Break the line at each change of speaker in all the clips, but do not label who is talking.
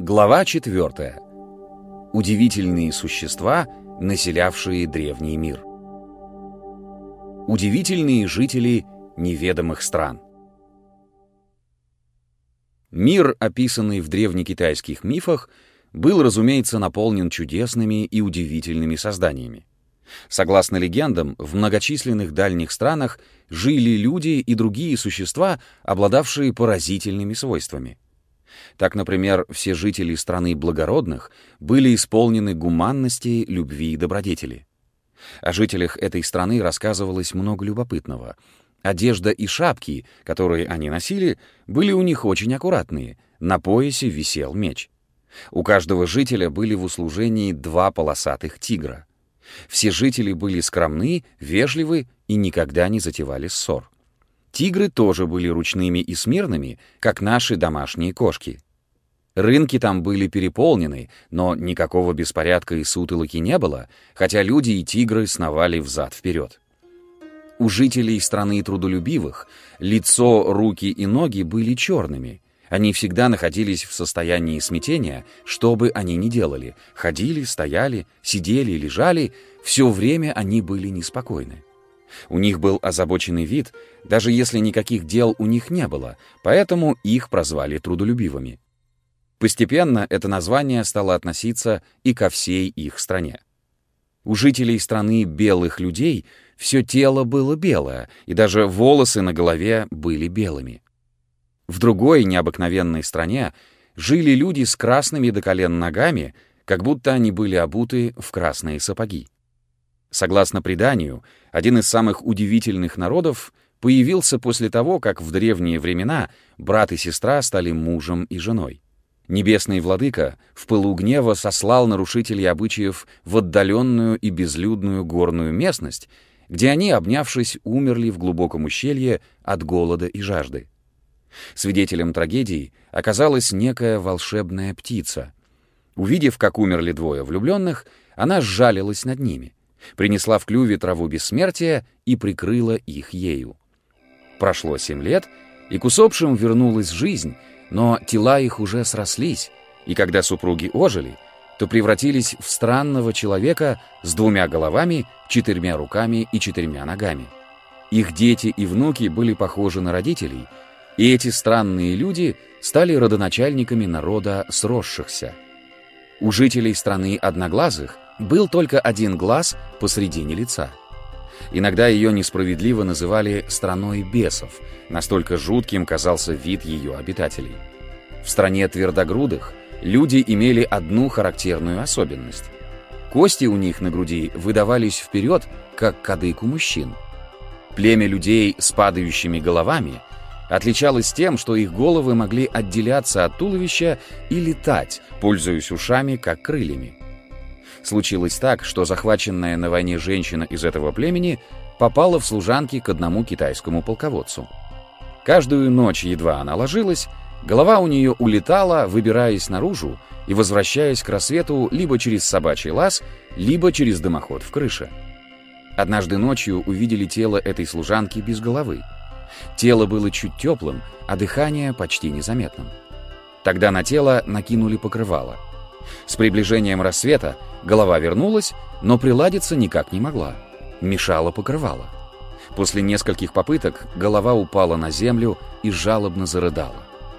Глава 4. Удивительные существа, населявшие древний мир. Удивительные жители неведомых стран. Мир, описанный в древнекитайских мифах, был, разумеется, наполнен чудесными и удивительными созданиями. Согласно легендам, в многочисленных дальних странах жили люди и другие существа, обладавшие поразительными свойствами — так, например, все жители страны благородных были исполнены гуманности, любви и добродетели. О жителях этой страны рассказывалось много любопытного. Одежда и шапки, которые они носили, были у них очень аккуратные, на поясе висел меч. У каждого жителя были в услужении два полосатых тигра. Все жители были скромны, вежливы и никогда не затевали ссор. Тигры тоже были ручными и смирными, как наши домашние кошки. Рынки там были переполнены, но никакого беспорядка и сутолоки не было, хотя люди и тигры сновали взад-вперед. У жителей страны трудолюбивых лицо, руки и ноги были черными. Они всегда находились в состоянии смятения, что бы они ни делали. Ходили, стояли, сидели, лежали, все время они были неспокойны. У них был озабоченный вид, даже если никаких дел у них не было, поэтому их прозвали трудолюбивыми. Постепенно это название стало относиться и ко всей их стране. У жителей страны белых людей все тело было белое, и даже волосы на голове были белыми. В другой необыкновенной стране жили люди с красными до колен ногами, как будто они были обуты в красные сапоги. Согласно преданию, один из самых удивительных народов появился после того, как в древние времена брат и сестра стали мужем и женой. Небесный владыка в пылу гнева сослал нарушителей обычаев в отдаленную и безлюдную горную местность, где они, обнявшись, умерли в глубоком ущелье от голода и жажды. Свидетелем трагедии оказалась некая волшебная птица. Увидев, как умерли двое влюбленных, она сжалилась над ними принесла в клюве траву бессмертия и прикрыла их ею. Прошло семь лет, и к усопшим вернулась жизнь, но тела их уже срослись, и когда супруги ожили, то превратились в странного человека с двумя головами, четырьмя руками и четырьмя ногами. Их дети и внуки были похожи на родителей, и эти странные люди стали родоначальниками народа сросшихся. У жителей страны одноглазых – был только один глаз посредине лица. Иногда ее несправедливо называли «страной бесов», настолько жутким казался вид ее обитателей. В стране твердогрудых люди имели одну характерную особенность. Кости у них на груди выдавались вперед, как кадык у мужчин. Племя людей с падающими головами отличалось тем, что их головы могли отделяться от туловища и летать, пользуясь ушами, как крыльями. Случилось так, что захваченная на войне женщина из этого племени попала в служанки к одному китайскому полководцу. Каждую ночь, едва она ложилась, голова у нее улетала, выбираясь наружу и возвращаясь к рассвету либо через собачий лаз, либо через дымоход в крыше. Однажды ночью увидели тело этой служанки без головы. Тело было чуть теплым, а дыхание почти незаметным. Тогда на тело накинули покрывало — с приближением рассвета голова вернулась, но приладиться никак не могла. Мешало покрывало. После нескольких попыток голова упала на землю и жалобно зарыдала.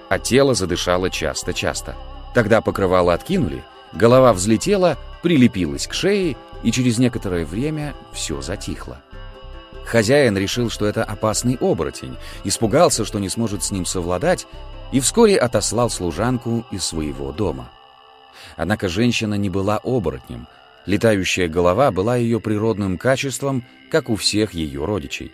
А тело задышало часто-часто. Тогда покрывало откинули, голова взлетела, прилепилась к шее, и через некоторое время все затихло. Хозяин решил, что это опасный оборотень, испугался, что не сможет с ним совладать, и вскоре отослал служанку из своего дома. Однако женщина не была оборотнем. Летающая голова была ее природным качеством, как у всех ее родичей.